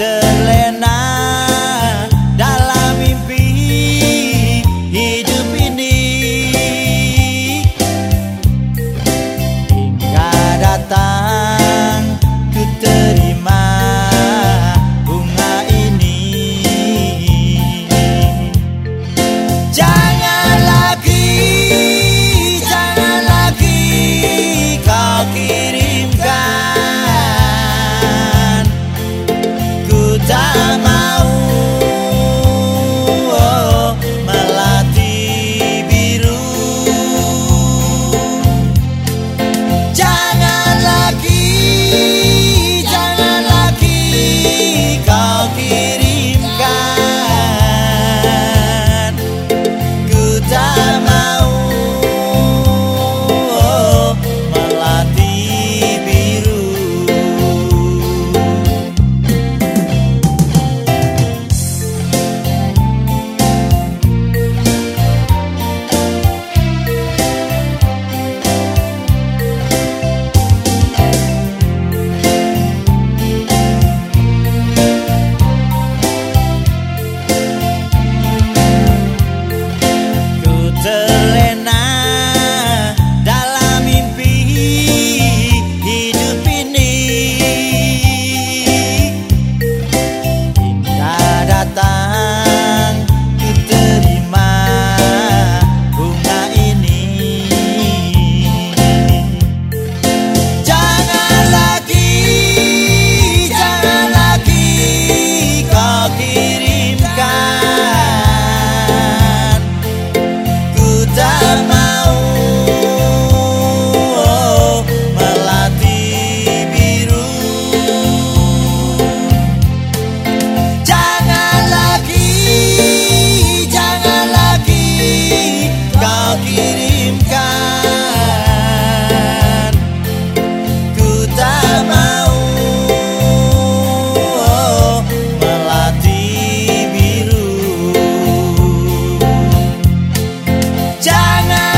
done jangan